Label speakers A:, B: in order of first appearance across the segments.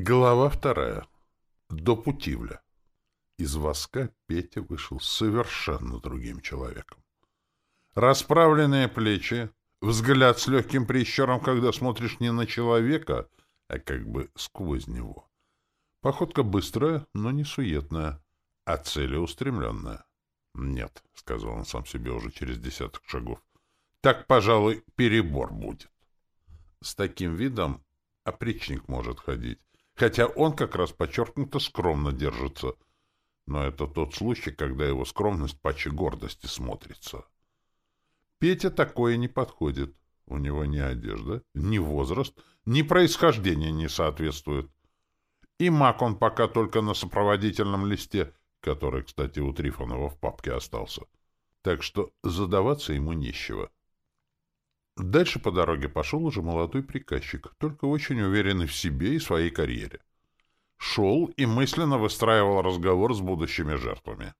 A: Глава вторая. До Путивля. Из воска Петя вышел совершенно другим человеком. Расправленные плечи, взгляд с легким прищером, когда смотришь не на человека, а как бы сквозь него. Походка быстрая, но не суетная, а целеустремленная. «Нет», — сказал он сам себе уже через десяток шагов, — «так, пожалуй, перебор будет». С таким видом опричник может ходить, хотя он как раз подчеркнуто скромно держится. Но это тот случай, когда его скромность паче гордости смотрится. Петя такое не подходит. У него ни одежда, ни возраст, ни происхождение не соответствует. И маг он пока только на сопроводительном листе, который, кстати, у Трифонова в папке остался. Так что задаваться ему нечего. Дальше по дороге пошел уже молодой приказчик, только очень уверенный в себе и своей карьере. Шел и мысленно выстраивал разговор с будущими жертвами.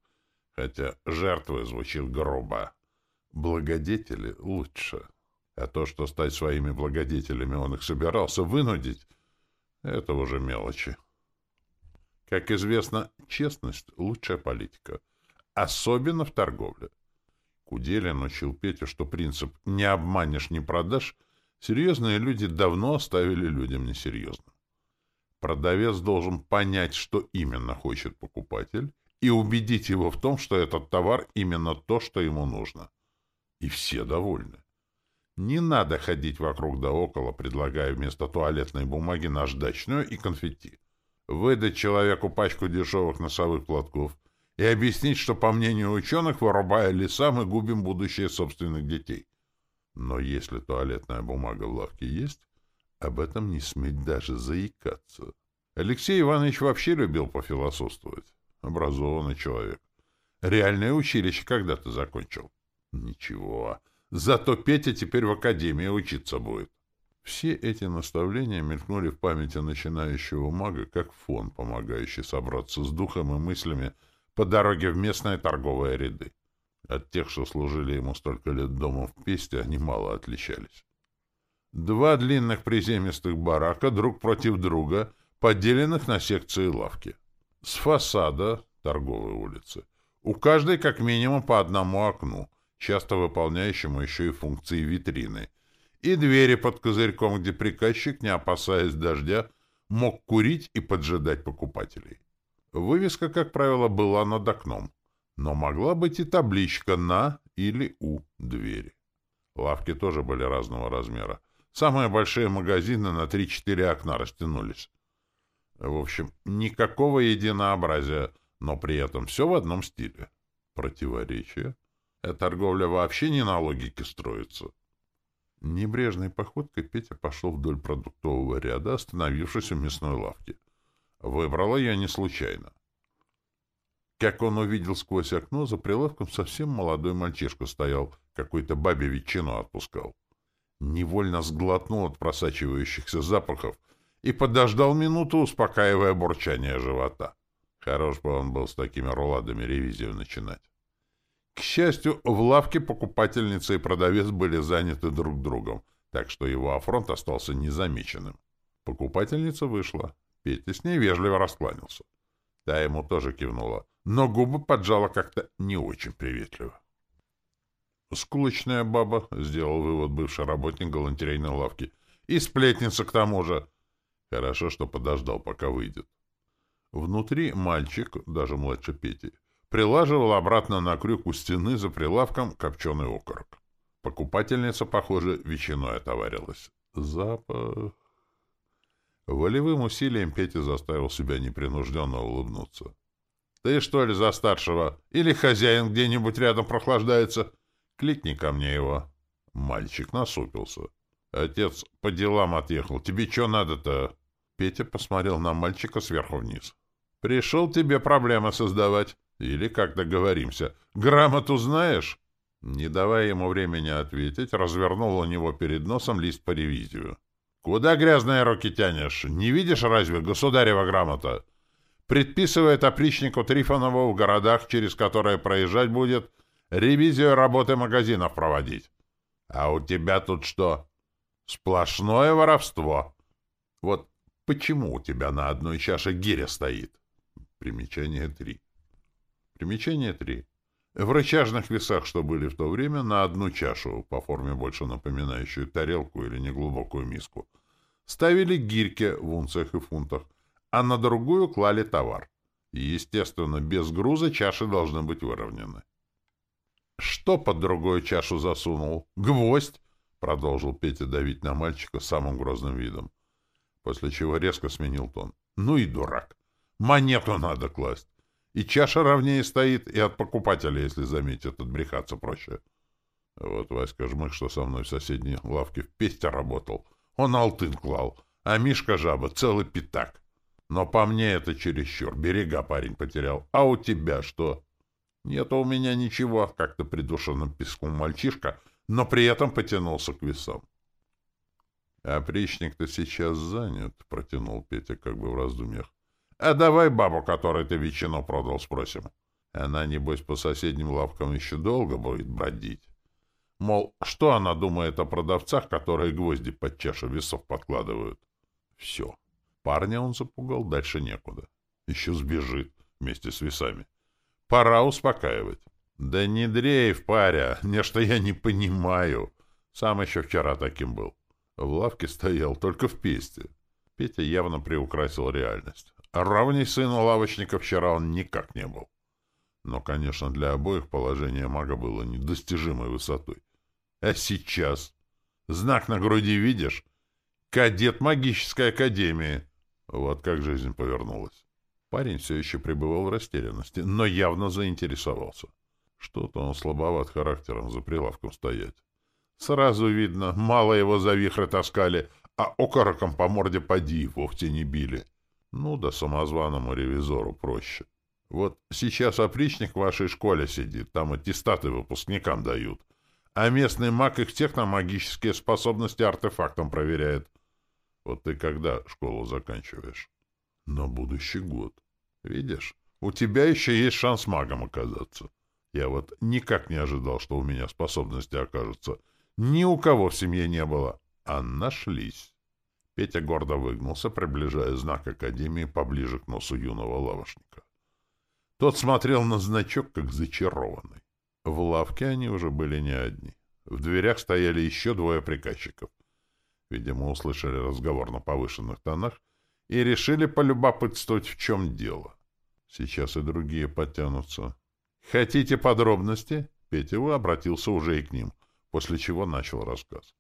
A: Хотя жертвы звучит грубо. Благодетели лучше. А то, что стать своими благодетелями он их собирался вынудить, это уже мелочи. Как известно, честность — лучшая политика. Особенно в торговле. Куделин учил Петю, что принцип «не обманешь, не продашь» серьезные люди давно оставили людям несерьезным. Продавец должен понять, что именно хочет покупатель, и убедить его в том, что этот товар именно то, что ему нужно. И все довольны. Не надо ходить вокруг да около, предлагая вместо туалетной бумаги наждачную и конфетти. Выдать человеку пачку дешевых носовых платков — и объяснить, что, по мнению ученых, вырубая леса, мы губим будущее собственных детей. Но если туалетная бумага в лавке есть, об этом не сметь даже заикаться. Алексей Иванович вообще любил пофилософствовать. Образованный человек. Реальное училище когда-то закончил. Ничего. Зато Петя теперь в академии учиться будет. Все эти наставления мелькнули в памяти начинающего мага как фон, помогающий собраться с духом и мыслями по дороге в местные торговые ряды. От тех, что служили ему столько лет дома в Песте, они мало отличались. Два длинных приземистых барака друг против друга, поделенных на секции лавки. С фасада торговой улицы. У каждой как минимум по одному окну, часто выполняющему еще и функции витрины, и двери под козырьком, где приказчик, не опасаясь дождя, мог курить и поджидать покупателей. Вывеска, как правило, была над окном, но могла быть и табличка «на» или «у» двери. Лавки тоже были разного размера. Самые большие магазины на 3-4 окна растянулись. В общем, никакого единообразия, но при этом все в одном стиле. Противоречие. А торговля вообще не на логике строится. Небрежной походкой Петя пошел вдоль продуктового ряда, остановившись у мясной лавки. Выбрала я не случайно. Как он увидел сквозь окно, за прилавком совсем молодой мальчишка стоял, какой-то бабе ветчину отпускал. Невольно сглотнул от просачивающихся запахов и подождал минуту, успокаивая бурчание живота. Хорош бы он был с такими руладами ревизию начинать. К счастью, в лавке покупательница и продавец были заняты друг другом, так что его афронт остался незамеченным. Покупательница вышла. Петя с ней вежливо раскланялся. Та ему тоже кивнула, но губы поджала как-то не очень приветливо. «Скулочная баба», — сделал вывод бывший работник галантерейной лавки. «И сплетница к тому же». Хорошо, что подождал, пока выйдет. Внутри мальчик, даже младше Пети, прилаживал обратно на крюк у стены за прилавком копченый окорок. Покупательница, похоже, ветчиной отоварилась. Запах... Волевым усилием Петя заставил себя непринужденно улыбнуться. — Ты что ли за старшего? Или хозяин где-нибудь рядом прохлаждается? Кликни ко мне его. Мальчик насупился. — Отец по делам отъехал. Тебе что надо-то? Петя посмотрел на мальчика сверху вниз. — Пришел тебе проблемы создавать. Или как договоримся. Грамоту знаешь? Не давая ему времени ответить, развернул у него перед носом лист по ревизию. Куда грязные руки тянешь? Не видишь разве государева грамота? Предписывает опричнику Трифонову в городах, через которые проезжать будет, ревизию работы магазинов проводить. А у тебя тут что? Сплошное воровство. Вот Почему у тебя на одной чаше гиря стоит? Примечание 3. Примечание 3. В рычажных весах, что были в то время, на одну чашу, по форме больше напоминающую тарелку или неглубокую миску, ставили гирьки в унциях и фунтах, а на другую клали товар. Естественно, без груза чаши должны быть выровнены. «Что под другую чашу засунул? Гвоздь!» — продолжил Петя давить на мальчика самым грозным видом, после чего резко сменил тон. «Ну и дурак! Монету надо класть! И чаша ровнее стоит, и от покупателя, если заметят, отбрехаться проще. Вот Васька Жмых, что со мной в соседней лавке в песте работал, он алтын клал, а Мишка жаба целый пятак. Но по мне это чересчур, берега парень потерял. А у тебя что?» Нет у меня ничего, как-то придушенным песком мальчишка, но при этом потянулся к весам. — Опричник-то сейчас занят, — протянул Петя как бы в раздумьях. — А давай бабу, которой ты ветчину продал, спросим. Она, небось, по соседним лавкам еще долго будет бродить. Мол, что она думает о продавцах, которые гвозди под чашу весов подкладывают? Все. Парня он запугал, дальше некуда. Еще сбежит вместе с весами. — Пора успокаивать. Да не дрейф, паря, нечто я не понимаю. Сам еще вчера таким был. В лавке стоял, только в песте. Петя явно приукрасил реальность. Равней сыну лавочника вчера он никак не был. Но, конечно, для обоих положение мага было недостижимой высотой. А сейчас? Знак на груди видишь? Кадет магической академии. Вот как жизнь повернулась. Парень все еще пребывал в растерянности, но явно заинтересовался. Что-то он слабоват характером за прилавком стоять. Сразу видно, мало его за вихры таскали, а окороком по морде поди вовсе не били. Ну да самозваному ревизору проще. Вот сейчас опричник в вашей школе сидит, там аттестаты выпускникам дают. А местный маг их техномагические способности артефактом проверяет. Вот ты когда школу заканчиваешь? На будущий год. Видишь, у тебя еще есть шанс магом оказаться. Я вот никак не ожидал, что у меня способности окажутся. Ни у кого в семье не было, а нашлись. Петя гордо выгнулся, приближая знак Академии поближе к носу юного лавошника. Тот смотрел на значок, как зачарованный. В лавке они уже были не одни. В дверях стояли еще двое приказчиков. Видимо, услышали разговор на повышенных тонах и решили полюбопытствовать, в чем дело. Сейчас и другие подтянутся. «Хотите подробности?» Петева обратился уже и к ним, после чего начал рассказ.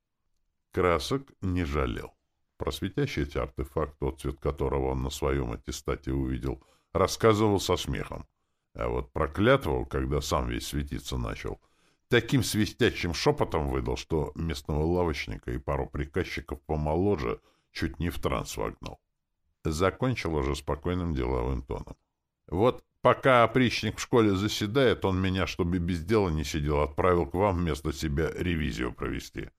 A: Красок не жалел. Про светящийся артефакт, тот цвет которого он на своем аттестате увидел, рассказывал со смехом. А вот про клятву, когда сам весь светиться начал, таким свистящим шепотом выдал, что местного лавочника и пару приказчиков помоложе чуть не в транс вогнал. Закончил уже спокойным деловым тоном. Вот пока опричник в школе заседает, он меня, чтобы без дела не сидел, отправил к вам вместо себя ревизию провести.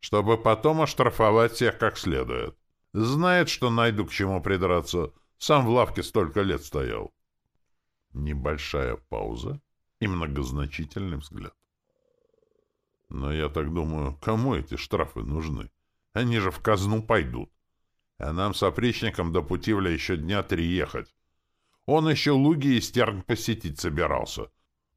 A: Чтобы потом оштрафовать всех как следует. Знает, что найду к чему придраться. Сам в лавке столько лет стоял. Небольшая пауза и многозначительный взгляд. Но я так думаю, кому эти штрафы нужны? Они же в казну пойдут. А нам с опричником до Путивля еще дня три ехать. Он еще луги и стерн посетить собирался.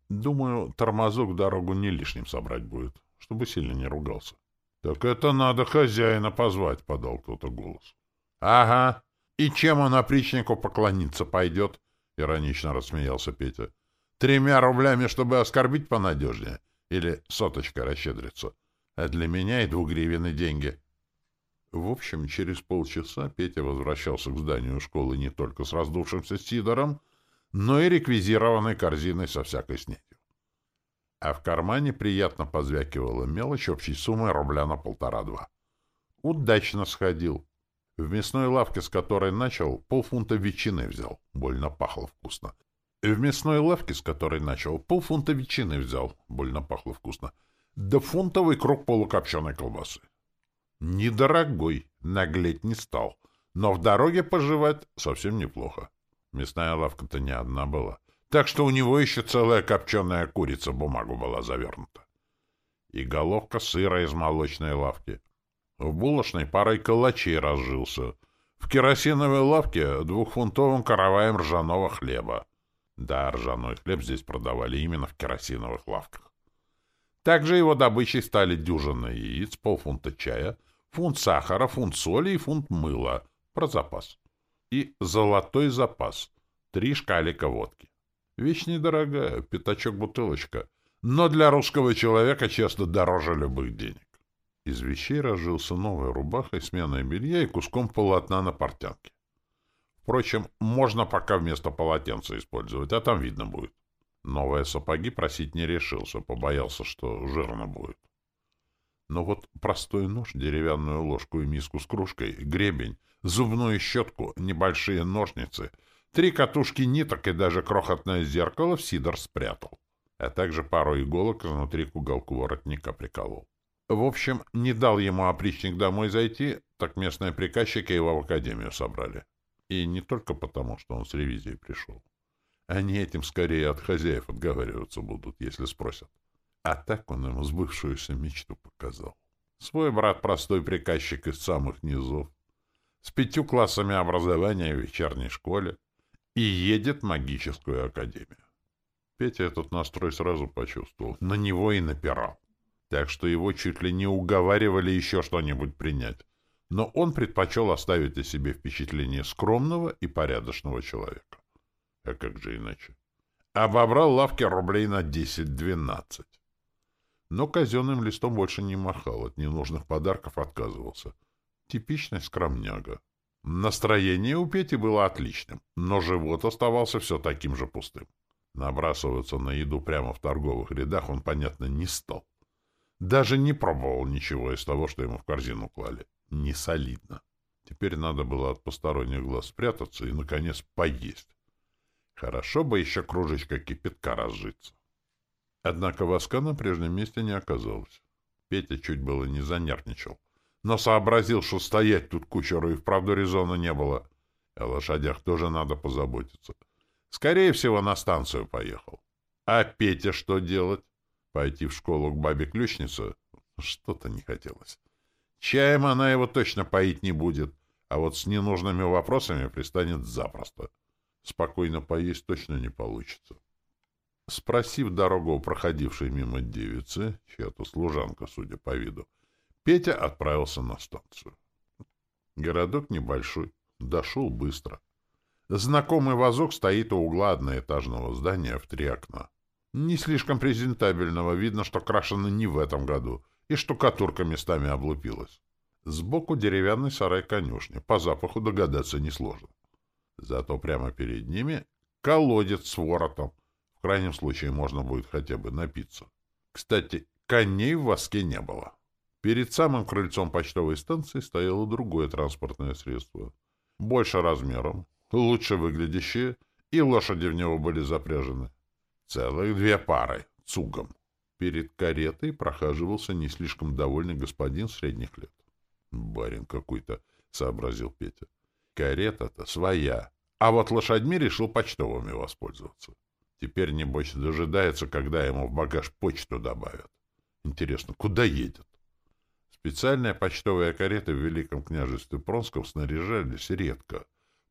A: Думаю, тормозок дорогу не лишним собрать будет, чтобы сильно не ругался. — Так это надо хозяина позвать, — подал кто-то голос. — Ага. И чем он опричнику поклониться пойдет? — иронично рассмеялся Петя. — Тремя рублями, чтобы оскорбить понадежнее? Или соточка расщедриться? А для меня и двугривенные деньги. В общем, через полчаса Петя возвращался к зданию школы не только с раздувшимся сидором, но и реквизированной корзиной со всякой снетью. А в кармане приятно позвякивала мелочь общей суммой рубля на полтора-два. Удачно сходил. В мясной лавке, с которой начал, полфунта ветчины взял. Больно пахло вкусно. В мясной лавке, с которой начал, полфунта ветчины взял. Больно пахло вкусно. Да фунтовый круг полукопченой колбасы. Недорогой, наглеть не стал. Но в дороге пожевать совсем неплохо. Мясная лавка-то не одна была. Так что у него еще целая копченая курица в бумагу была завернута. И головка сыра из молочной лавки. В булочной парой калачей разжился. В керосиновой лавке двухфунтовым караваем ржаного хлеба. Да, ржаной хлеб здесь продавали именно в керосиновых лавках. Также его добычей стали дюжина яиц, полфунта чая, фунт сахара, фунт соли и фунт мыла. Про запас. И золотой запас. Три шкалика водки. Вещь недорогая, пятачок-бутылочка. Но для русского человека часто дороже любых денег. Из вещей разжился новая рубаха, сменой белья и куском полотна на портянке. Впрочем, можно пока вместо полотенца использовать, а там видно будет. Новые сапоги просить не решился, побоялся, что жирно будет. Но вот простой нож, деревянную ложку и миску с кружкой, гребень, зубную щетку, небольшие ножницы, три катушки ниток и даже крохотное зеркало в сидор спрятал, а также пару иголок изнутри к уголку воротника приколол. В общем, не дал ему опричник домой зайти, так местные приказчики его в академию собрали. И не только потому, что он с ревизией пришел. Они этим скорее от хозяев отговариваться будут, если спросят. А так он ему сбывшуюся мечту показал. Свой брат простой приказчик из самых низов, с пятью классами образования в вечерней школе, и едет в магическую академию. Петя этот настрой сразу почувствовал, на него и напирал. Так что его чуть ли не уговаривали еще что-нибудь принять. Но он предпочел оставить о себе впечатление скромного и порядочного человека. А как же иначе? Обобрал лавки рублей на 10-12. Но казенным листом больше не махал, от ненужных подарков отказывался. Типичный скромняга. Настроение у Пети было отличным, но живот оставался все таким же пустым. Набрасываться на еду прямо в торговых рядах он, понятно, не стал. Даже не пробовал ничего из того, что ему в корзину клали. Не солидно. Теперь надо было от посторонних глаз спрятаться и, наконец, поесть. Хорошо бы еще кружечка кипятка разжиться. Однако воска на прежнем месте не оказалось. Петя чуть было не занервничал, но сообразил, что стоять тут кучеру и вправду резона не было. О лошадях тоже надо позаботиться. Скорее всего, на станцию поехал. А Петя что делать? Пойти в школу к бабе-ключнице? Что-то не хотелось. Чаем она его точно поить не будет, а вот с ненужными вопросами пристанет запросто. Спокойно поесть точно не получится. Спросив дорогу у проходившей мимо девицы, чья-то служанка, судя по виду, Петя отправился на станцию. Городок небольшой, дошел быстро. Знакомый вазок стоит у угла одноэтажного здания в три окна. Не слишком презентабельного, видно, что крашено не в этом году, и штукатурка местами облупилась. Сбоку деревянный сарай конюшни, по запаху догадаться несложно. Зато прямо перед ними колодец с воротом. В крайнем случае можно будет хотя бы напиться. Кстати, коней в воске не было. Перед самым крыльцом почтовой станции стояло другое транспортное средство. Больше размером, лучше выглядящее, и лошади в него были запряжены. Целых две пары, цугом. Перед каретой прохаживался не слишком довольный господин средних лет. «Барин какой-то», — сообразил Петя. Карета-то своя. А вот лошадьми решил почтовыми воспользоваться. Теперь, небось, дожидается, когда ему в багаж почту добавят. Интересно, куда едет? Специальные почтовые кареты в Великом княжестве Пронском снаряжались редко.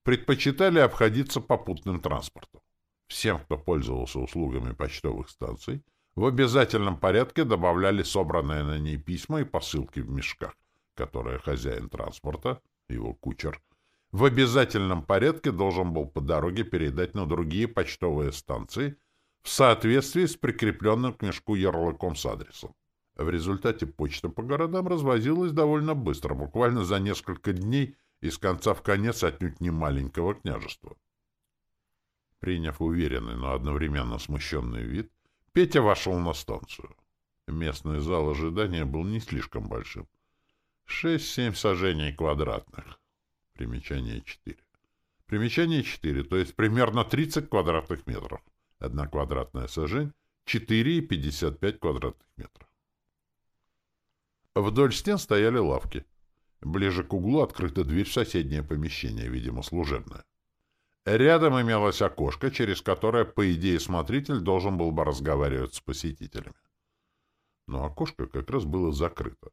A: Предпочитали обходиться попутным транспортом. Всем, кто пользовался услугами почтовых станций, в обязательном порядке добавляли собранные на ней письма и посылки в мешках, которые хозяин транспорта, его кучер, в обязательном порядке должен был по дороге передать на другие почтовые станции в соответствии с прикрепленным к мешку ярлыком с адресом. В результате почта по городам развозилась довольно быстро, буквально за несколько дней из конца в конец отнюдь не маленького княжества. Приняв уверенный, но одновременно смущенный вид, Петя вошел на станцию. Местный зал ожидания был не слишком большим. Шесть-семь сажений квадратных. Примечание 4. Примечание 4, то есть примерно 30 квадратных метров. Одна квадратная сажень — 4,55 квадратных метров. Вдоль стен стояли лавки. Ближе к углу открыта дверь в соседнее помещение, видимо, служебное. Рядом имелось окошко, через которое, по идее, смотритель должен был бы разговаривать с посетителями. Но окошко как раз было закрыто.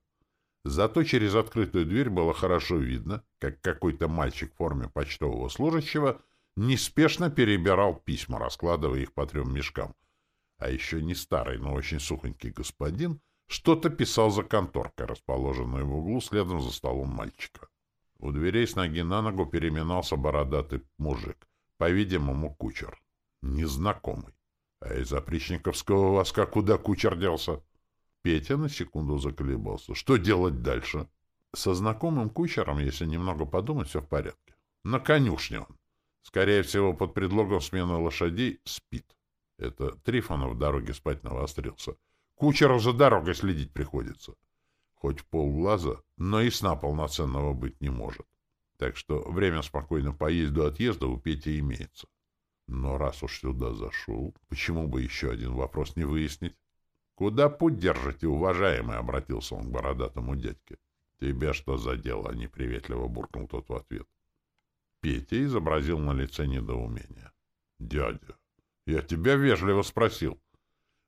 A: Зато через открытую дверь было хорошо видно, как какой-то мальчик в форме почтового служащего неспешно перебирал письма, раскладывая их по трем мешкам. А еще не старый, но очень сухонький господин что-то писал за конторкой, расположенной в углу следом за столом мальчика. У дверей с ноги на ногу переминался бородатый мужик, по-видимому, кучер. Незнакомый. А из опричниковского воска куда кучер делся? Петя на секунду заколебался. Что делать дальше? Со знакомым кучером, если немного подумать, все в порядке. На конюшне он. Скорее всего, под предлогом смены лошадей спит. Это Трифонов в дороге спать навострился. Кучеру за дорогой следить приходится. Хоть полглаза, но и сна полноценного быть не может. Так что время спокойно поесть до отъезда у Пети имеется. Но раз уж сюда зашел, почему бы еще один вопрос не выяснить? «Куда путь держите, уважаемый?» — обратился он к бородатому дядьке. «Тебя что за дело?» — неприветливо буркнул тот в ответ. Петя изобразил на лице недоумение. «Дядя, я тебя вежливо спросил.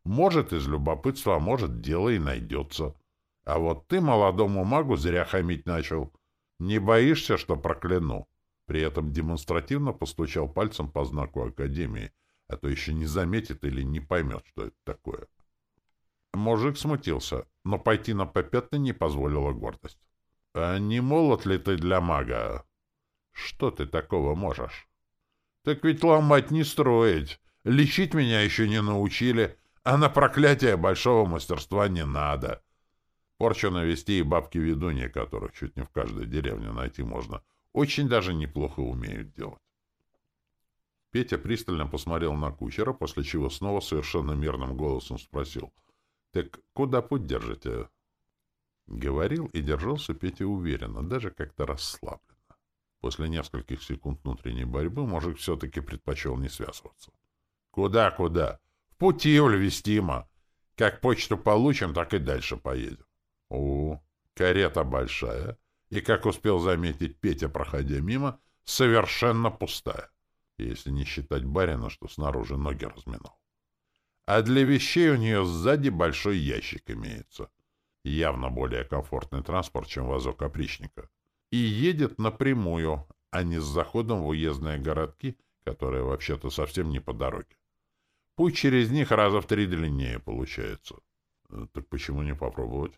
A: Может, из любопытства, а может, дело и найдется. А вот ты молодому магу зря хамить начал. Не боишься, что прокляну?» При этом демонстративно постучал пальцем по знаку Академии, а то еще не заметит или не поймет, что это такое. — Мужик смутился, но пойти на попятный не позволила гордость. — А не молод ли ты для мага? — Что ты такого можешь? — Так ведь ломать не строить. Лечить меня еще не научили, а на проклятие большого мастерства не надо. Порчу навести и бабки-ведуньи, которых чуть не в каждой деревне найти можно, очень даже неплохо умеют делать. Петя пристально посмотрел на кучера, после чего снова совершенно мирным голосом спросил —— Так куда путь держите? Говорил и держался Петя уверенно, даже как-то расслабленно. После нескольких секунд внутренней борьбы мужик все-таки предпочел не связываться. «Куда, куда? Пути, вестимо. Как почту получим, так и дальше поедем». «О, карета большая, и, как успел заметить Петя, проходя мимо, совершенно пустая, если не считать барина, что снаружи ноги разминал а для вещей у нее сзади большой ящик имеется. Явно более комфортный транспорт, чем вазок опричника. И едет напрямую, а не с заходом в уездные городки, которые вообще-то совсем не по дороге. Путь через них раза в три длиннее получается. Э, так почему не попробовать?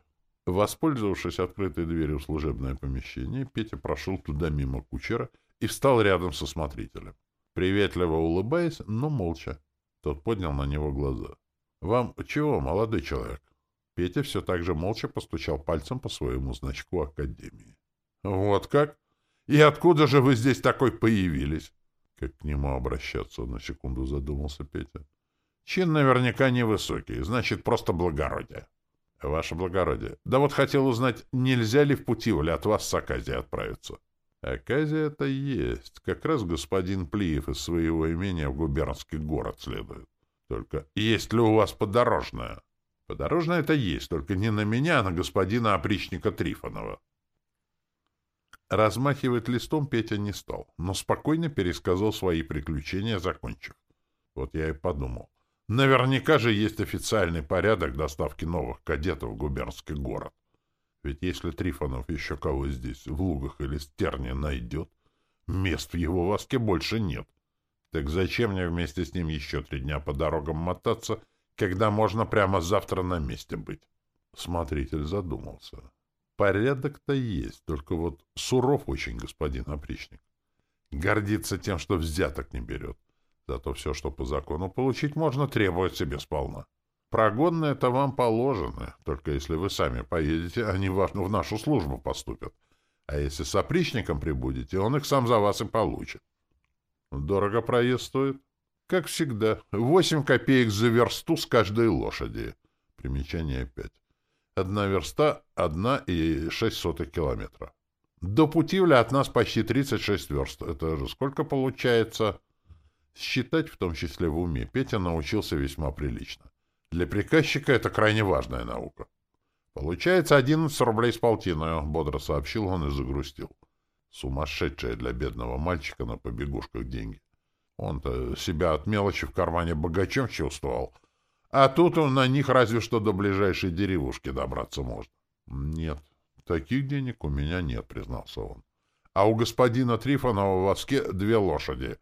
A: Воспользовавшись открытой дверью в служебное помещение, Петя прошел туда мимо кучера и встал рядом со смотрителем. Приветливо улыбаясь, но молча. Тот поднял на него глаза. — Вам чего, молодой человек? Петя все так же молча постучал пальцем по своему значку Академии. — Вот как? И откуда же вы здесь такой появились? Как к нему обращаться, на секунду задумался Петя. Чин наверняка невысокий, значит, просто благородие. Ваше благородие, да вот хотел узнать, нельзя ли в пути от вас с Аказией отправиться? Аказия-то есть. Как раз господин Плиев из своего имения в губернский город следует. Только есть ли у вас подорожная? Подорожная это есть, только не на меня, а на господина опричника Трифонова. Размахивать листом Петя не стал, но спокойно пересказал свои приключения, закончив. Вот я и подумал. Наверняка же есть официальный порядок доставки новых кадетов в губернский город. Ведь если Трифонов еще кого здесь, в лугах или стерне, найдет, мест в его воске больше нет. Так зачем мне вместе с ним еще три дня по дорогам мотаться, когда можно прямо завтра на месте быть? Смотритель задумался. Порядок-то есть, только вот суров очень господин опричник. Гордится тем, что взяток не берет. Зато все, что по закону получить можно, требует себе сполна. Прогонные это вам положено, только если вы сами поедете, они в нашу службу поступят. А если с опричником прибудете, он их сам за вас и получит. Дорого проезд стоит? Как всегда, восемь копеек за версту с каждой лошади. Примечание пять. Одна верста — одна и шесть сотых километра. До Путивля от нас почти тридцать шесть верст. Это же сколько получается? Считать, в том числе в уме, Петя научился весьма прилично. Для приказчика это крайне важная наука. Получается одиннадцать рублей с полтиною, бодро сообщил он и загрустил. Сумасшедшая для бедного мальчика на побегушках деньги. Он-то себя от мелочи в кармане богачом чувствовал. А тут он на них разве что до ближайшей деревушки добраться можно. Нет, таких денег у меня нет, признался он. А у господина Трифонова в воске две лошади.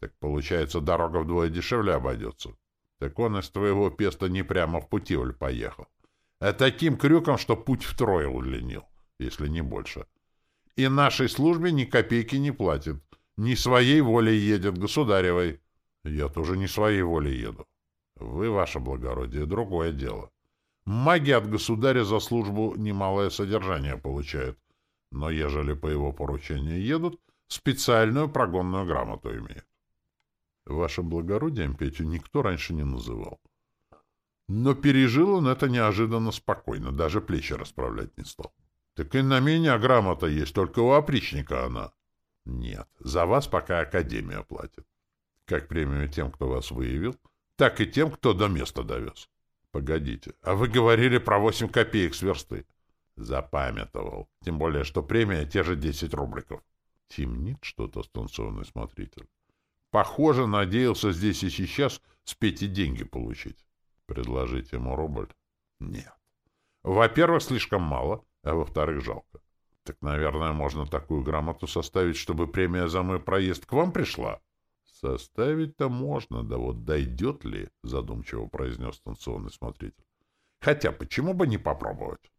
A: Так получается, дорога вдвое дешевле обойдется. Так он из твоего песта не прямо в Путивль поехал, а таким крюком, что путь втрое удлинил, если не больше. И нашей службе ни копейки не платит. Не своей волей едет, государевой. Я тоже не своей волей еду. Вы, ваше благородие, другое дело. Маги от государя за службу немалое содержание получают, но ежели по его поручению едут, специальную прогонную грамоту имеют. Вашим благородием Петю никто раньше не называл. Но пережил он это неожиданно спокойно, даже плечи расправлять не стал. Так и на меня грамота есть, только у опричника она. Нет, за вас пока Академия платит. Как премию тем, кто вас выявил, так и тем, кто до места довез. Погодите, а вы говорили про восемь копеек с версты. Запамятовал. Тем более, что премия те же десять рубликов. Темнит что-то станционный смотритель. Похоже, надеялся здесь и сейчас спеть и деньги получить. Предложить ему рубль? Нет. Во-первых, слишком мало, а во-вторых, жалко. Так, наверное, можно такую грамоту составить, чтобы премия за мой проезд к вам пришла? Составить-то можно, да вот дойдет ли, задумчиво произнес станционный смотритель. Хотя почему бы не попробовать?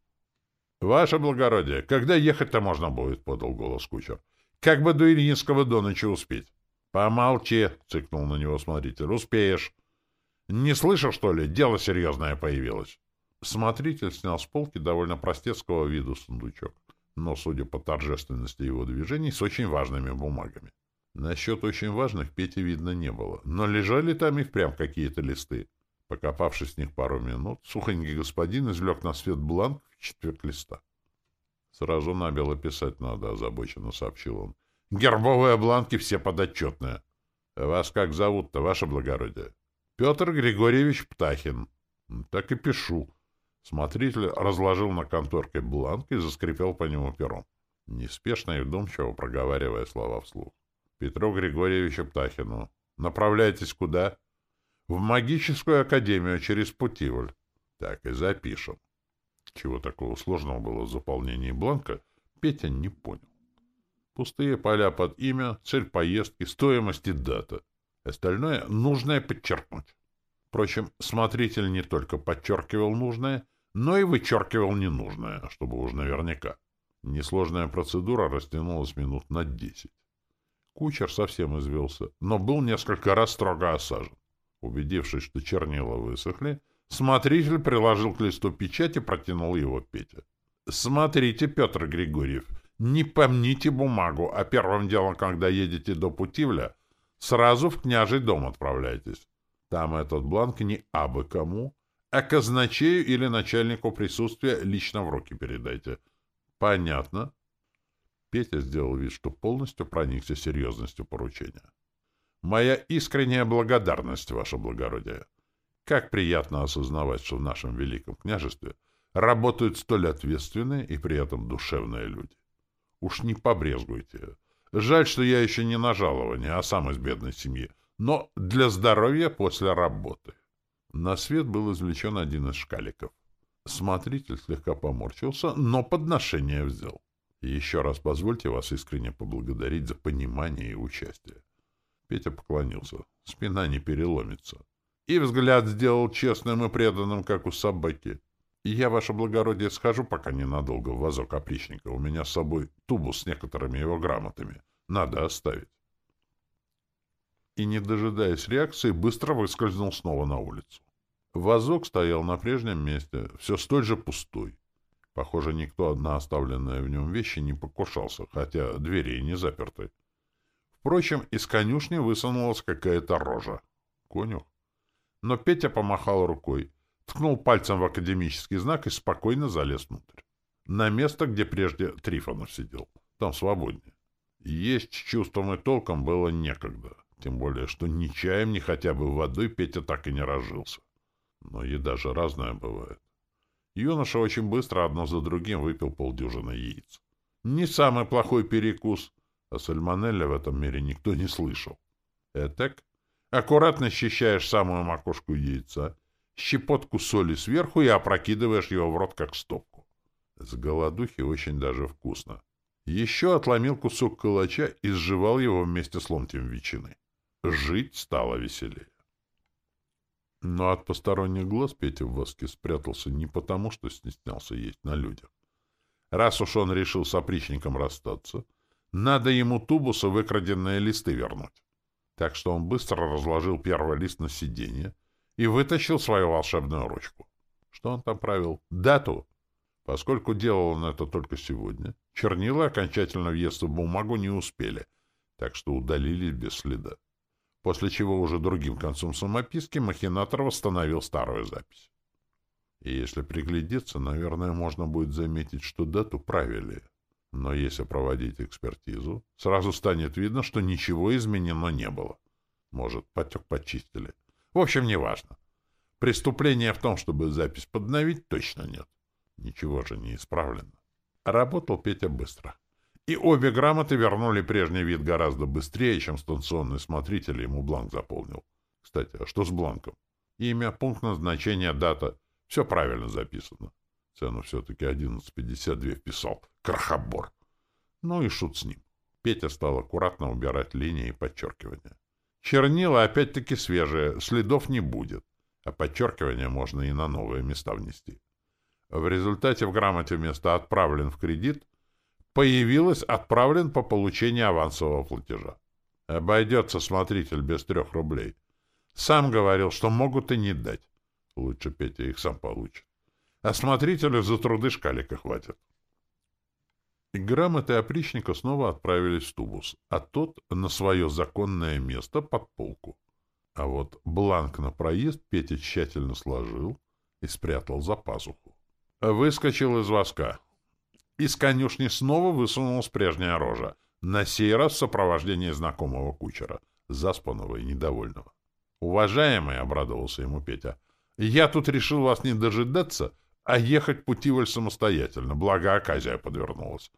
A: Ваше благородие, когда ехать-то можно будет, подал голос кучер. Как бы до Ильинского до ночи успеть? Помолчи, цыкнул на него смотритель. Успеешь. Не слышал, что ли? Дело серьезное появилось. Смотритель снял с полки довольно простецкого виду сундучок, но, судя по торжественности его движений, с очень важными бумагами. Насчет очень важных Пети видно не было, но лежали там и впрямь какие-то листы. Покопавшись в них пару минут, сухонький господин извлек на свет бланк в четверть листа. «Сразу набело писать надо», — озабоченно сообщил он. «Гербовые бланки все подотчетные. Вас как зовут-то, ваше благородие?» «Петр Григорьевич Птахин». «Так и пишу». Смотритель разложил на конторке бланк и заскрипел по нему пером, неспешно и вдумчиво проговаривая слова вслух. Петру Григорьевичу Птахину. Направляйтесь куда? В магическую академию через Путивль. Так и запишем. Чего такого сложного было в заполнении бланка, Петя не понял. Пустые поля под имя, цель поездки, стоимость и дата. Остальное нужное подчеркнуть. Впрочем, смотритель не только подчеркивал нужное, но и вычеркивал ненужное, чтобы уж наверняка. Несложная процедура растянулась минут на десять. Кучер совсем извелся, но был несколько раз строго осажен. Убедившись, что чернила высохли, смотритель приложил к листу печать и протянул его Петя. «Смотрите, Петр Григорьев, не помните бумагу, а первым делом, когда едете до Путивля, сразу в княжий дом отправляйтесь. Там этот бланк не абы кому, а казначею или начальнику присутствия лично в руки передайте. Понятно?» Петя сделал вид, что полностью проникся серьезностью поручения. «Моя искренняя благодарность, ваше благородие. Как приятно осознавать, что в нашем великом княжестве работают столь ответственные и при этом душевные люди. Уж не побрезгуйте. Жаль, что я еще не на жалование, а сам из бедной семьи, но для здоровья после работы». На свет был извлечен один из шкаликов. Смотритель слегка поморщился, но подношение взял. Еще раз позвольте вас искренне поблагодарить за понимание и участие. Петя поклонился. Спина не переломится. И взгляд сделал честным и преданным, как у собаки. Я, ваше благородие, схожу пока ненадолго в вазок опричника. У меня с собой тубус с некоторыми его грамотами. Надо оставить. И, не дожидаясь реакции, быстро выскользнул снова на улицу. Вазок стоял на прежнем месте, все столь же пустой. Похоже, никто на оставленные в нем вещи не покушался, хотя двери и не заперты. Впрочем, из конюшни высунулась какая-то рожа. Конюх. Но Петя помахал рукой, ткнул пальцем в академический знак и спокойно залез внутрь. На место, где прежде Трифонов сидел. Там свободнее. Есть чувством и толком было некогда. Тем более, что ни чаем, ни хотя бы водой Петя так и не разжился. Но еда же разная бывает. Юноша очень быстро одно за другим выпил полдюжины яиц. Не самый плохой перекус, а сальмонелля в этом мире никто не слышал. Этак, аккуратно счищаешь самую макушку яйца, щепотку соли сверху и опрокидываешь его в рот, как стопку. С голодухи очень даже вкусно. Еще отломил кусок калача и сживал его вместе с ломтем ветчины. Жить стало веселее. Но от посторонних глаз Петя в воске спрятался не потому, что стеснялся есть на людях. Раз уж он решил с опричником расстаться, надо ему тубуса выкраденные листы вернуть. Так что он быстро разложил первый лист на сиденье и вытащил свою волшебную ручку. Что он там правил? Дату. Поскольку делал он это только сегодня, чернила окончательно въесться в бумагу не успели, так что удалились без следа. После чего уже другим концом самописки махинатор восстановил старую запись. И если приглядеться, наверное, можно будет заметить, что дату правили. Но если проводить экспертизу, сразу станет видно, что ничего изменено не было. Может, потек почистили. В общем, неважно. Преступления в том, чтобы запись подновить, точно нет. Ничего же не исправлено. Работал Петя быстро. И обе грамоты вернули прежний вид гораздо быстрее, чем станционный смотритель ему бланк заполнил. Кстати, а что с бланком? Имя, пункт назначения, дата. Все правильно записано. Цену все-таки 11.52 вписал. Крахобор. Ну и шут с ним. Петя стал аккуратно убирать линии и подчеркивания. Чернила опять-таки свежие, следов не будет а подчеркивание можно и на новые места внести. В результате в грамоте вместо «отправлен в кредит» появилось «отправлен по получению авансового платежа». Обойдется смотритель без трех рублей. Сам говорил, что могут и не дать. Лучше Петя их сам получит. А смотрителю за труды шкалика хватит. Грамоты опричника снова отправились в тубус, а тот на свое законное место под полку. А вот бланк на проезд Петя тщательно сложил и спрятал за пазуху. Выскочил из воска. Из конюшни снова высунулась прежняя рожа, на сей раз в сопровождении знакомого кучера, заспанного и недовольного. «Уважаемый», — обрадовался ему Петя, — «я тут решил вас не дожидаться, а ехать путиваль самостоятельно, благо оказия подвернулась.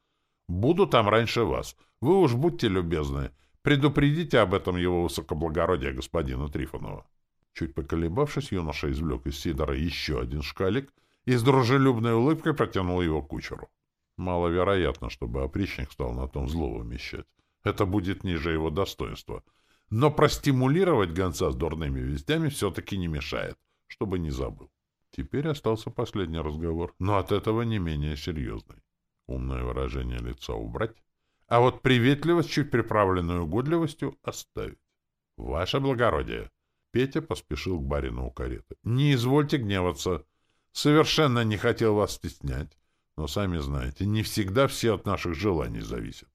A: Буду там раньше вас. Вы уж будьте любезны, Предупредите об этом его высокоблагородие господина Трифонова. Чуть поколебавшись, юноша извлек из Сидора еще один шкалик и с дружелюбной улыбкой протянул его кучеру. Маловероятно, чтобы опричник стал на том зло вымещать. Это будет ниже его достоинства. Но простимулировать гонца с дурными вестями все-таки не мешает, чтобы не забыл. Теперь остался последний разговор, но от этого не менее серьезный. Умное выражение лица убрать, а вот приветливость, чуть приправленную угодливостью, оставить. — Ваше благородие! Петя поспешил к барину у кареты. — Не извольте гневаться. Совершенно не хотел вас стеснять. Но, сами знаете, не всегда все от наших желаний зависят.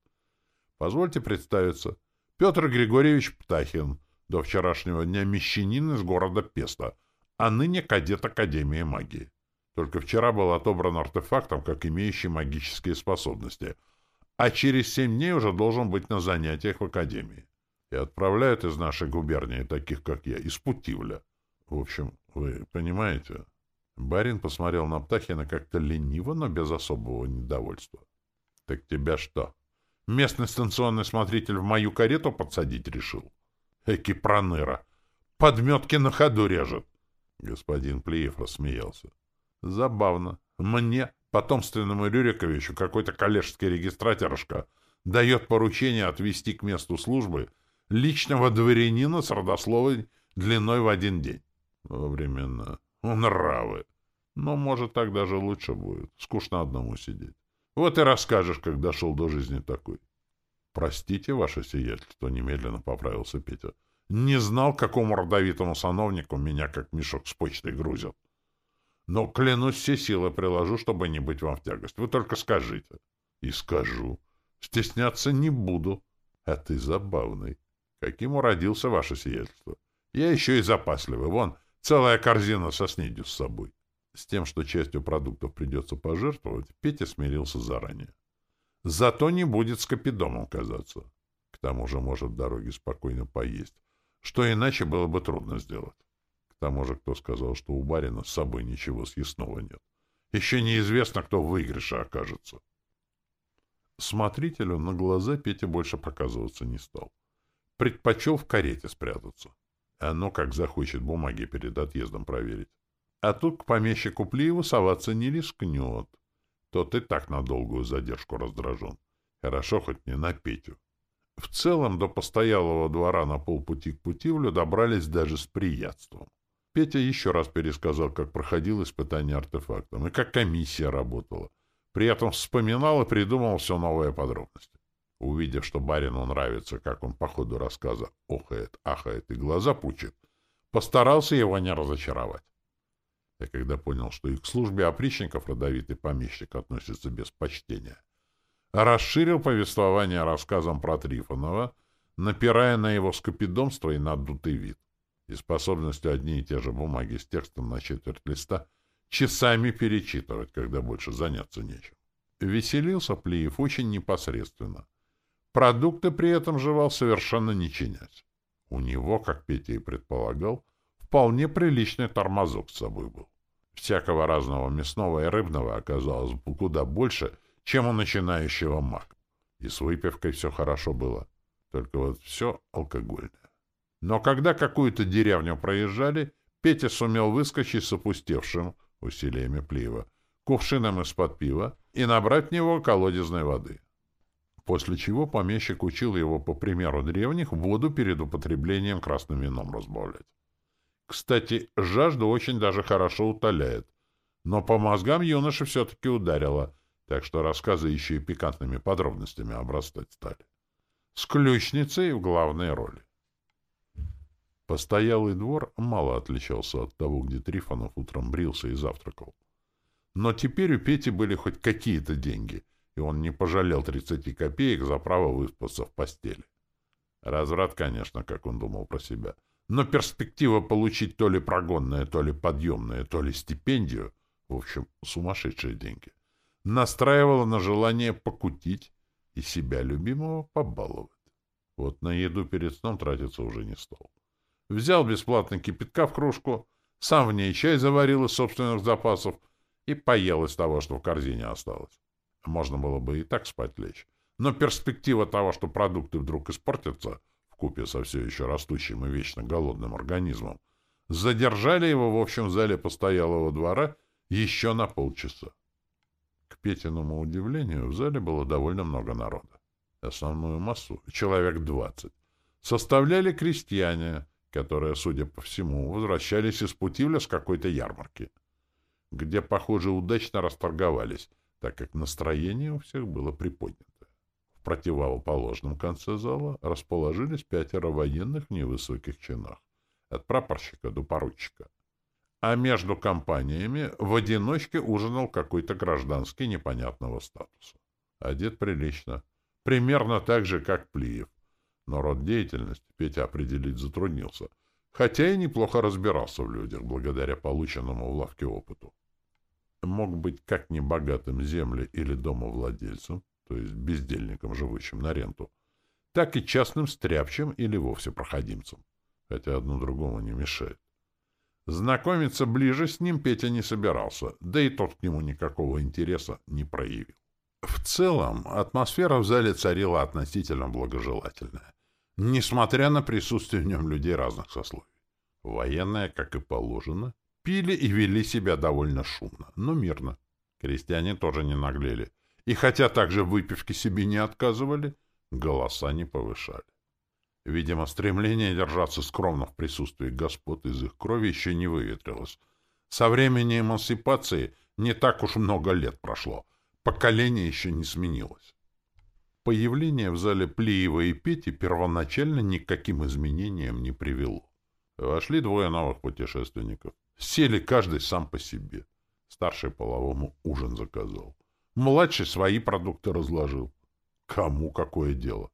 A: Позвольте представиться. Петр Григорьевич Птахин, до вчерашнего дня мещанин из города Песта, а ныне кадет Академии магии. Только вчера был отобран артефактом, как имеющий магические способности — а через семь дней уже должен быть на занятиях в академии. И отправляют из нашей губернии таких, как я, из Путивля. В общем, вы понимаете? Барин посмотрел на Птахина как-то лениво, но без особого недовольства. — Так тебя что? Местный станционный смотритель в мою карету подсадить решил? Эки проныра! Подметки на ходу режет! Господин Плиев рассмеялся. — Забавно. Мне, потомственному Рюриковичу какой-то коллежский регистраторшка дает поручение отвести к месту службы личного дворянина с родословой длиной в один день. Во времена. Нравы. Но, может, так даже лучше будет. Скучно одному сидеть. Вот и расскажешь, как дошел до жизни такой. Простите, ваше сиятельство, немедленно поправился Петя. Не знал, какому родовитому сановнику меня как мешок с почтой грузят. Но, клянусь, все силы приложу, чтобы не быть вам в тягость. Вы только скажите. И скажу. Стесняться не буду. А ты забавный. Каким уродился ваше сиятельство. Я еще и запасливый. Вон, целая корзина со снедью с собой. С тем, что частью продуктов придется пожертвовать, Петя смирился заранее. Зато не будет с капидомом казаться. К тому же может в дороге спокойно поесть, что иначе было бы трудно сделать. Тому же, кто сказал, что у барина с собой ничего съестного нет. Еще неизвестно, кто в выигрыше окажется. Смотрителю на глаза Петя больше показываться не стал. Предпочел в карете спрятаться. Оно как захочет бумаги перед отъездом проверить. А тут к помещику Плиеву соваться не рискнет. Тот и так на долгую задержку раздражен. Хорошо хоть не на Петю. В целом до постоялого двора на полпути к Путивлю добрались даже с приятством. Петя еще раз пересказал, как проходил испытание артефактом и как комиссия работала. При этом вспоминал и придумал все новые подробности. Увидев, что барину нравится, как он по ходу рассказа охает, ахает и глаза пучит, постарался его не разочаровать. Я когда понял, что и к службе опричников родовитый помещик относится без почтения, расширил повествование рассказом про Трифонова, напирая на его скопидомство и надутый вид, и способностью одни и те же бумаги с текстом на четверть листа часами перечитывать, когда больше заняться нечем. Веселился Плиев очень непосредственно. Продукты при этом жевал совершенно не чинясь. У него, как Петя и предполагал, вполне приличный тормозок с собой был. Всякого разного мясного и рыбного оказалось куда больше, чем у начинающего мага. И с выпивкой все хорошо было. Только вот все алкогольное. Но когда какую-то деревню проезжали, Петя сумел выскочить с опустевшим усилиями плива, кувшином из-под пива и набрать в него колодезной воды. После чего помещик учил его, по примеру древних, воду перед употреблением красным вином разбавлять. Кстати, жажду очень даже хорошо утоляет. Но по мозгам юноша все-таки ударило, так что рассказы еще и пикантными подробностями обрастать стали. С ключницей в главной роли. Постоялый двор мало отличался от того, где Трифонов утром брился и завтракал. Но теперь у Пети были хоть какие-то деньги, и он не пожалел 30 копеек за право выспаться в постели. Разврат, конечно, как он думал про себя — но перспектива получить то ли прогонное, то ли подъемное, то ли стипендию, в общем, сумасшедшие деньги, настраивала на желание покутить и себя любимого побаловать. Вот на еду перед сном тратиться уже не стал. Взял бесплатно кипятка в кружку, сам в ней чай заварил из собственных запасов и поел из того, что в корзине осталось. Можно было бы и так спать лечь. Но перспектива того, что продукты вдруг испортятся — вкупе со все еще растущим и вечно голодным организмом, задержали его в общем зале постоялого двора еще на полчаса. К Петиному удивлению, в зале было довольно много народа. Основную массу, человек двадцать, составляли крестьяне, которые, судя по всему, возвращались из Путивля с какой-то ярмарки, где, похоже, удачно расторговались, так как настроение у всех было приподнято противоположном конце зала расположились пятеро военных в невысоких чинах, от прапорщика до поручика. А между компаниями в одиночке ужинал какой-то гражданский непонятного статуса. Одет прилично, примерно так же, как Плиев. Но род деятельности Петя определить затруднился, хотя и неплохо разбирался в людях, благодаря полученному в лавке опыту. Мог быть как небогатым земле- или домовладельцем, то есть бездельникам, живущим на ренту, так и частным стряпчим или вовсе проходимцам, хотя одно другому не мешает. Знакомиться ближе с ним Петя не собирался, да и тот к нему никакого интереса не проявил. В целом, атмосфера в зале царила относительно благожелательная, несмотря на присутствие в нем людей разных сословий. Военные, как и положено, пили и вели себя довольно шумно, но мирно. Крестьяне тоже не наглели — и хотя также выпивки себе не отказывали, голоса не повышали. Видимо, стремление держаться скромно в присутствии господ из их крови еще не выветрилось. Со времени эмансипации не так уж много лет прошло. Поколение еще не сменилось. Появление в зале Плиева и Пети первоначально никаким изменениям не привело. Вошли двое новых путешественников. Сели каждый сам по себе. Старший половому ужин заказал. Младший свои продукты разложил. Кому какое дело?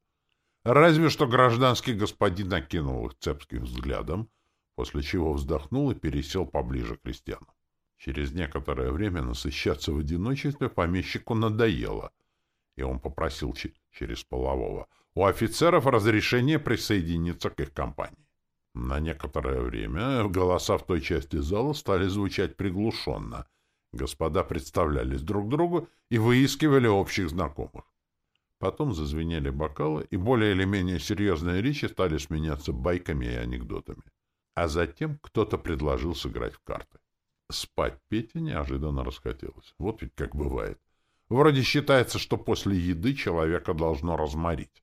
A: Разве что гражданский господин окинул их цепским взглядом, после чего вздохнул и пересел поближе к крестьянам. Через некоторое время насыщаться в одиночестве помещику надоело, и он попросил через полового у офицеров разрешение присоединиться к их компании. На некоторое время голоса в той части зала стали звучать приглушенно — Господа представлялись друг другу и выискивали общих знакомых. Потом зазвенели бокалы, и более или менее серьезные речи стали сменяться байками и анекдотами. А затем кто-то предложил сыграть в карты. Спать Пете неожиданно расхотелось. Вот ведь как бывает. Вроде считается, что после еды человека должно разморить.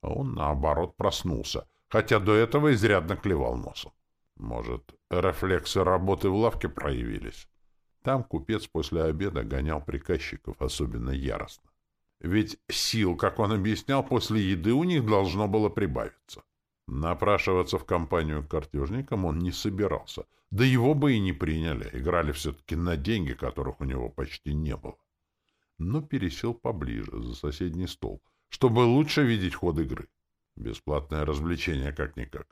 A: А он, наоборот, проснулся, хотя до этого изрядно клевал носом. Может, рефлексы работы в лавке проявились? Там купец после обеда гонял приказчиков особенно яростно. Ведь сил, как он объяснял, после еды у них должно было прибавиться. Напрашиваться в компанию картежникам он не собирался. Да его бы и не приняли. Играли все-таки на деньги, которых у него почти не было. Но пересел поближе, за соседний стол, чтобы лучше видеть ход игры. Бесплатное развлечение как-никак.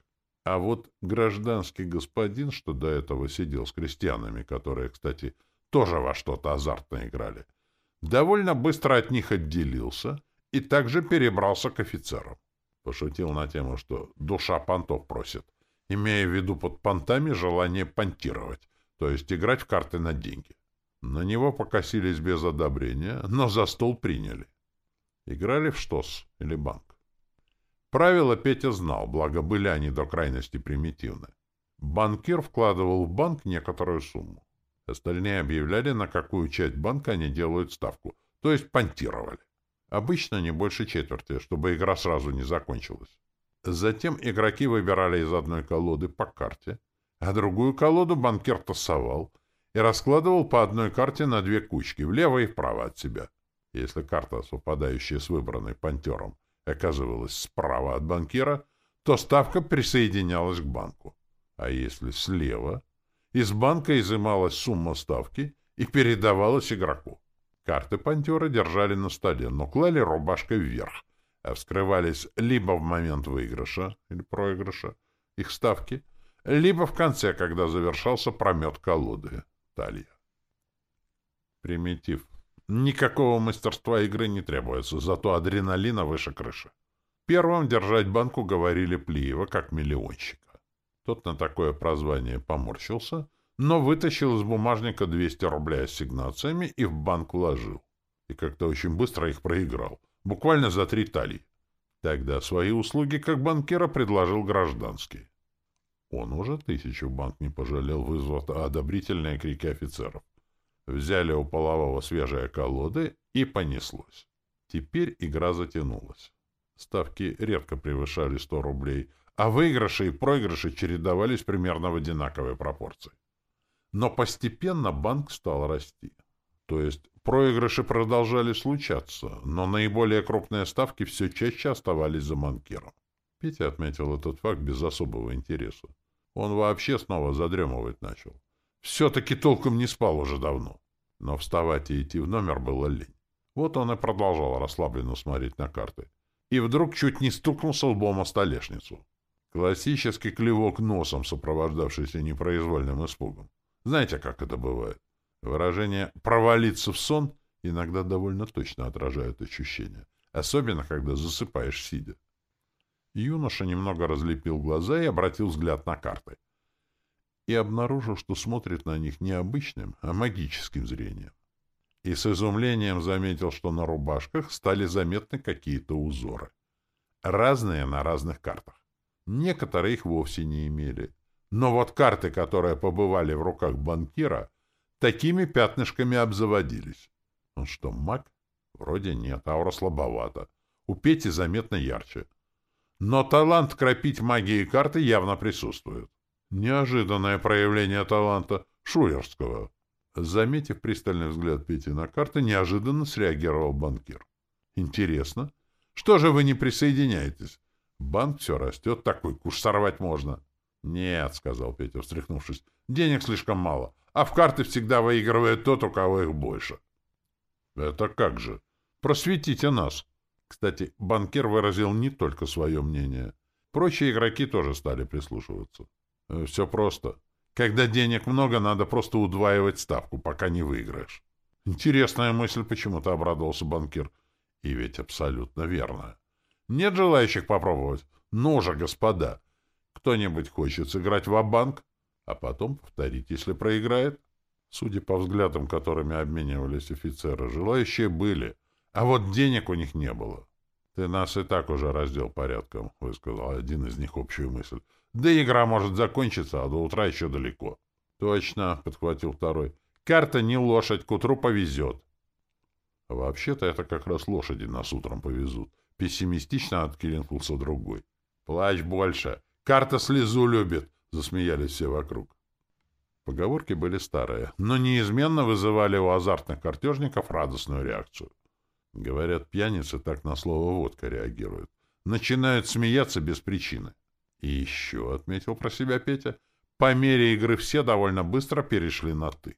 A: А вот гражданский господин, что до этого сидел с крестьянами, которые, кстати, тоже во что-то азартно играли, довольно быстро от них отделился и также перебрался к офицерам. Пошутил на тему, что душа понтов просит, имея в виду под понтами желание понтировать, то есть играть в карты на деньги. На него покосились без одобрения, но за стол приняли. Играли в ШТОС или банк. Правила Петя знал, благо были они до крайности примитивны. Банкир вкладывал в банк некоторую сумму. Остальные объявляли, на какую часть банка они делают ставку, то есть понтировали. Обычно не больше четверти, чтобы игра сразу не закончилась. Затем игроки выбирали из одной колоды по карте, а другую колоду банкир тасовал и раскладывал по одной карте на две кучки, влево и вправо от себя. Если карта, совпадающая с выбранной пантером, оказывалась справа от банкира, то ставка присоединялась к банку. А если слева, из банка изымалась сумма ставки и передавалась игроку. Карты пантера держали на столе, но клали рубашкой вверх, а вскрывались либо в момент выигрыша или проигрыша их ставки, либо в конце, когда завершался промет колоды, талья. Примитив. Никакого мастерства игры не требуется, зато адреналина выше крыши. Первым держать банку говорили Плиева, как миллионщика. Тот на такое прозвание поморщился — но вытащил из бумажника 200 рублей ассигнациями и в банк вложил. И как-то очень быстро их проиграл. Буквально за три талии. Тогда свои услуги как банкира предложил гражданский. Он уже тысячу банк не пожалел, вызвав одобрительные крики офицеров. Взяли у полового свежие колоды и понеслось. Теперь игра затянулась. Ставки редко превышали 100 рублей, а выигрыши и проигрыши чередовались примерно в одинаковой пропорции. Но постепенно банк стал расти. То есть проигрыши продолжали случаться, но наиболее крупные ставки все чаще оставались за банкиром. Петя отметил этот факт без особого интереса. Он вообще снова задремывать начал. Все-таки толком не спал уже давно. Но вставать и идти в номер было лень. Вот он и продолжал расслабленно смотреть на карты. И вдруг чуть не стукнулся лбом о столешницу. Классический клевок носом, сопровождавшийся непроизвольным испугом. Знаете, как это бывает? Выражение «провалиться в сон» иногда довольно точно отражает ощущение, особенно когда засыпаешь сидя. Юноша немного разлепил глаза и обратил взгляд на карты. И обнаружил, что смотрит на них не обычным, а магическим зрением. И с изумлением заметил, что на рубашках стали заметны какие-то узоры. Разные на разных картах. Некоторые их вовсе не имели. Но вот карты, которые побывали в руках банкира, такими пятнышками обзаводились. Он что, маг? Вроде нет, аура слабовата. У Пети заметно ярче. Но талант кропить магией карты явно присутствует. Неожиданное проявление таланта Шуерского. Заметив пристальный взгляд Пети на карты, неожиданно среагировал банкир. «Интересно. Что же вы не присоединяетесь? Банк все растет, такой куш сорвать можно». «Нет», — сказал Петя, встряхнувшись, — «денег слишком мало, а в карты всегда выигрывает тот, у кого их больше». «Это как же? Просветите нас!» Кстати, банкир выразил не только свое мнение. Прочие игроки тоже стали прислушиваться. Э, «Все просто. Когда денег много, надо просто удваивать ставку, пока не выиграешь». «Интересная мысль», — почему-то обрадовался банкир. «И ведь абсолютно верная. Нет желающих попробовать? Ну же, господа!» Кто-нибудь хочет сыграть в банк а потом повторить, если проиграет? Судя по взглядам, которыми обменивались офицеры, желающие были, а вот денег у них не было. — Ты нас и так уже раздел порядком, — высказал один из них общую мысль. — Да игра может закончиться, а до утра еще далеко. — Точно, — подхватил второй. — Карта не лошадь, к утру повезет. — Вообще-то это как раз лошади нас утром повезут. Пессимистично откинулся другой. Плачь больше. Карта слезу любит, засмеялись все вокруг. Поговорки были старые, но неизменно вызывали у азартных картежников радостную реакцию. Говорят, пьяницы так на слово «водка» реагируют. Начинают смеяться без причины. И еще, — отметил про себя Петя, — по мере игры все довольно быстро перешли на «ты».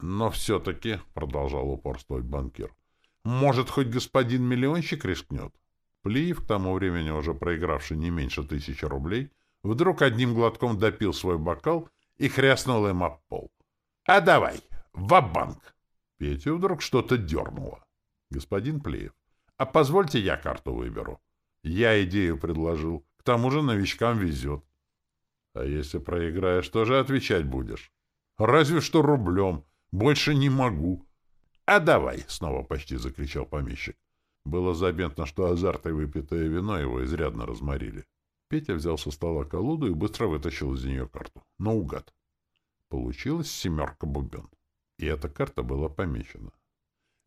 A: Но все-таки, — продолжал упорствовать банкир, — может, хоть господин миллионщик рискнет? Плиев, к тому времени уже проигравший не меньше тысячи рублей, вдруг одним глотком допил свой бокал и хряснул им об пол. — А давай, ва-банк! Петю вдруг что-то дернуло. — Господин Плиев, а позвольте я карту выберу. Я идею предложил. К тому же новичкам везет. — А если проиграешь, тоже отвечать будешь? — Разве что рублем. Больше не могу. — А давай! — снова почти закричал помещик. Было заметно, что азарт и выпитое вино его изрядно разморили. Петя взял со стола колоду и быстро вытащил из нее карту. Наугад. Получилась семерка бубен. И эта карта была помечена.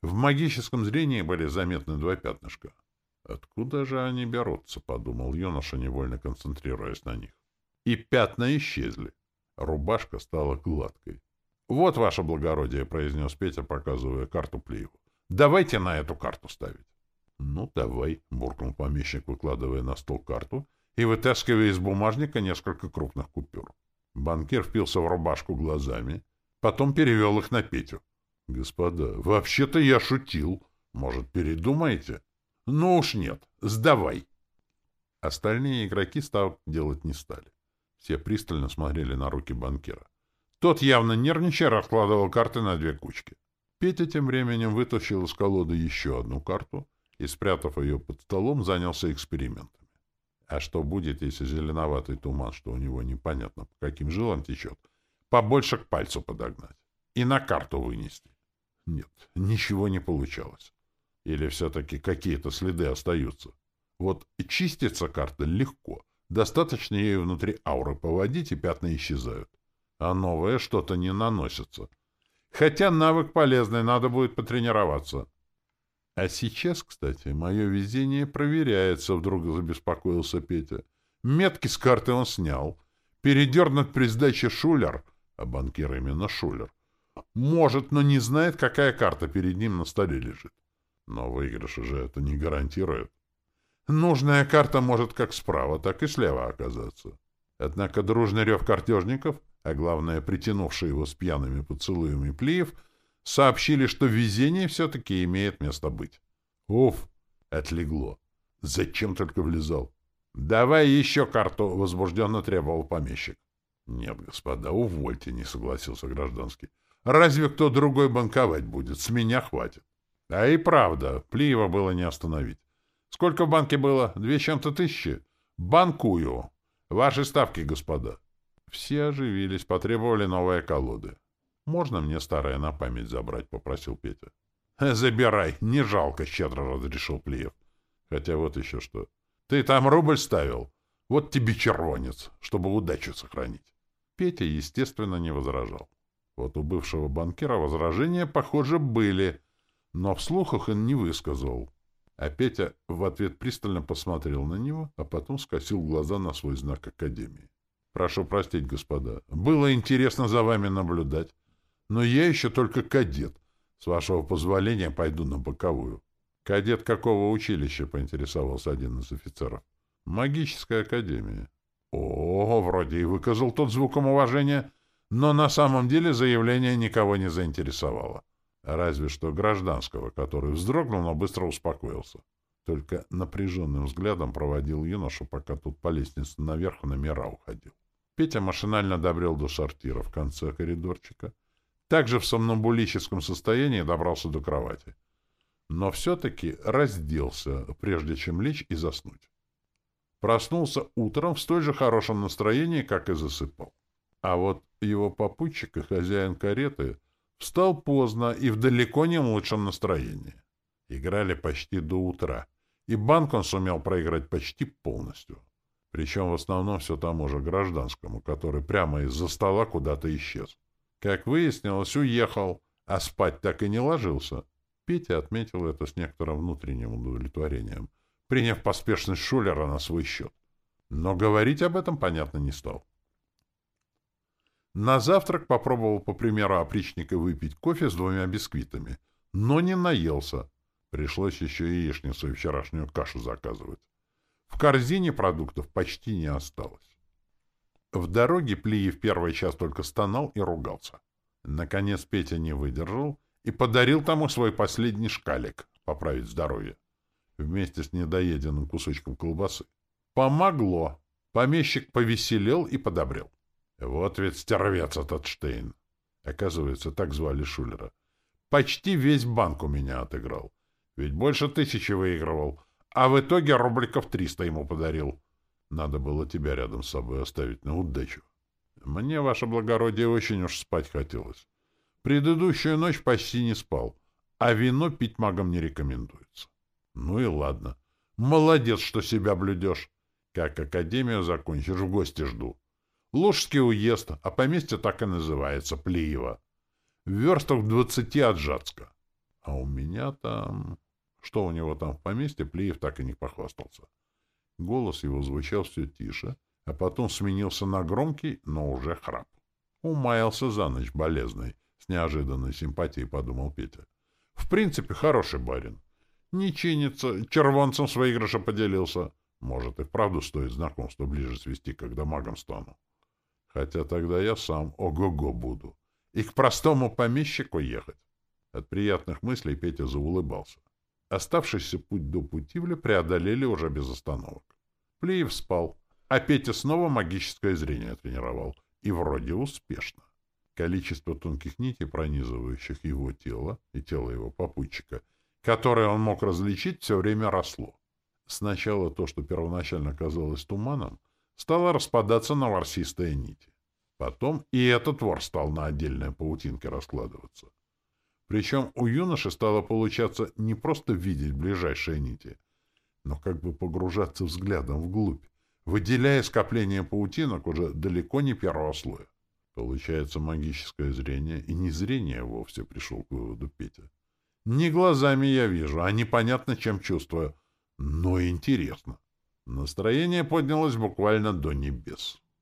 A: В магическом зрении были заметны два пятнышка. «Откуда же они берутся?» — подумал юноша, невольно концентрируясь на них. И пятна исчезли. Рубашка стала гладкой. «Вот, ваше благородие», — произнес Петя, показывая карту Плиеву. «Давайте на эту карту ставить». «Ну, давай», — буркнул помещик, выкладывая на стол карту и вытаскивая из бумажника несколько крупных купюр. Банкир впился в рубашку глазами, потом перевел их на Петю. — Господа, вообще-то я шутил. Может, передумаете? — Ну уж нет, сдавай. Остальные игроки ставок делать не стали. Все пристально смотрели на руки банкира. Тот, явно нервничая, раскладывал карты на две кучки. Петя тем временем вытащил из колоды еще одну карту и, спрятав ее под столом, занялся экспериментами. А что будет, если зеленоватый туман, что у него непонятно, по каким жилам течет, побольше к пальцу подогнать и на карту вынести? Нет, ничего не получалось. Или все-таки какие-то следы остаются? Вот чистится карта легко. Достаточно ее внутри ауры поводить, и пятна исчезают. А новое что-то не наносится. Хотя навык полезный, надо будет потренироваться. А сейчас, кстати, мое везение проверяется, вдруг забеспокоился Петя. Метки с карты он снял. Передернут при сдаче шулер, а банкир именно шулер. Может, но не знает, какая карта перед ним на столе лежит. Но выигрыш уже это не гарантирует. Нужная карта может как справа, так и слева оказаться. Однако дружный рев картежников, а главное, притянувший его с пьяными поцелуями плиев — сообщили, что везение все-таки имеет место быть. Уф, отлегло. Зачем только влезал? Давай еще карту, возбужденно требовал помещик. Нет, господа, увольте, не согласился гражданский. Разве кто другой банковать будет? С меня хватит. А и правда, Плиева было не остановить. Сколько в банке было? Две чем-то тысячи? Банкую. Ваши ставки, господа. Все оживились, потребовали новые колоды. «Можно мне старое на память забрать?» — попросил Петя. «Забирай, не жалко», — щедро разрешил Плиев. «Хотя вот еще что. Ты там рубль ставил? Вот тебе червонец, чтобы удачу сохранить». Петя, естественно, не возражал. Вот у бывшего банкира возражения, похоже, были, но вслух их он не высказал. А Петя в ответ пристально посмотрел на него, а потом скосил глаза на свой знак Академии. «Прошу простить, господа. Было интересно за вами наблюдать. Но я еще только кадет. С вашего позволения пойду на боковую. Кадет какого училища, поинтересовался один из офицеров. Магическая академия. О, вроде и выказал тот звуком уважения, но на самом деле заявление никого не заинтересовало. Разве что гражданского, который вздрогнул, но быстро успокоился. Только напряженным взглядом проводил юношу, пока тут по лестнице наверх в номера уходил. Петя машинально добрел до сортира в конце коридорчика — также в сомнамбулическом состоянии добрался до кровати. Но все-таки разделся, прежде чем лечь и заснуть. Проснулся утром в столь же хорошем настроении, как и засыпал. А вот его попутчик и хозяин кареты встал поздно и в далеко не лучшем настроении. Играли почти до утра, и банк он сумел проиграть почти полностью. Причем в основном все тому же гражданскому, который прямо из-за стола куда-то исчез. Как выяснилось, уехал, а спать так и не ложился. Петя отметил это с некоторым внутренним удовлетворением, приняв поспешность Шулера на свой счет. Но говорить об этом, понятно, не стал. На завтрак попробовал, по примеру опричника, выпить кофе с двумя бисквитами, но не наелся. Пришлось еще яичницу и вчерашнюю кашу заказывать. В корзине продуктов почти не осталось. В дороге Плиев первый час только стонал и ругался. Наконец Петя не выдержал и подарил тому свой последний шкалик поправить здоровье вместе с недоеденным кусочком колбасы. Помогло. Помещик повеселел и подобрел. Вот ведь стервец этот Штейн. Оказывается, так звали Шулера. Почти весь банк у меня отыграл. Ведь больше тысячи выигрывал. А в итоге рубликов триста ему подарил. Надо было тебя рядом с собой оставить на удачу. Мне, ваше благородие, очень уж спать хотелось. Предыдущую ночь почти не спал, а вино пить магам не рекомендуется. Ну и ладно. Молодец, что себя блюдешь. Как академию закончишь, в гости жду. Лужский уезд, а поместье так и называется, Плиево. В верстах двадцати от Жацка. А у меня там... Что у него там в поместье, Плиев так и не похвастался. Голос его звучал все тише, а потом сменился на громкий, но уже храп. Умаялся за ночь болезный, с неожиданной симпатией подумал Петя. В принципе, хороший барин. Не чинится, червонцем с выигрыша поделился. Может, и вправду стоит знакомство ближе свести, когда магом стану. Хотя тогда я сам ого-го буду. И к простому помещику ехать. От приятных мыслей Петя заулыбался. Оставшийся путь до Путивля преодолели уже без остановок. Плеев спал, а Петя снова магическое зрение тренировал. И вроде успешно. Количество тонких нитей, пронизывающих его тело и тело его попутчика, которое он мог различить, все время росло. Сначала то, что первоначально казалось туманом, стало распадаться на ворсистые нити. Потом и этот вор стал на отдельные паутинки раскладываться. Причем у юноши стало получаться не просто видеть ближайшие нити, но как бы погружаться взглядом вглубь, выделяя скопление паутинок уже далеко не первого слоя. Получается магическое зрение, и не зрение вовсе пришел к выводу Петя. Не глазами я вижу, а непонятно, чем чувствую. Но интересно. Настроение поднялось буквально до небес.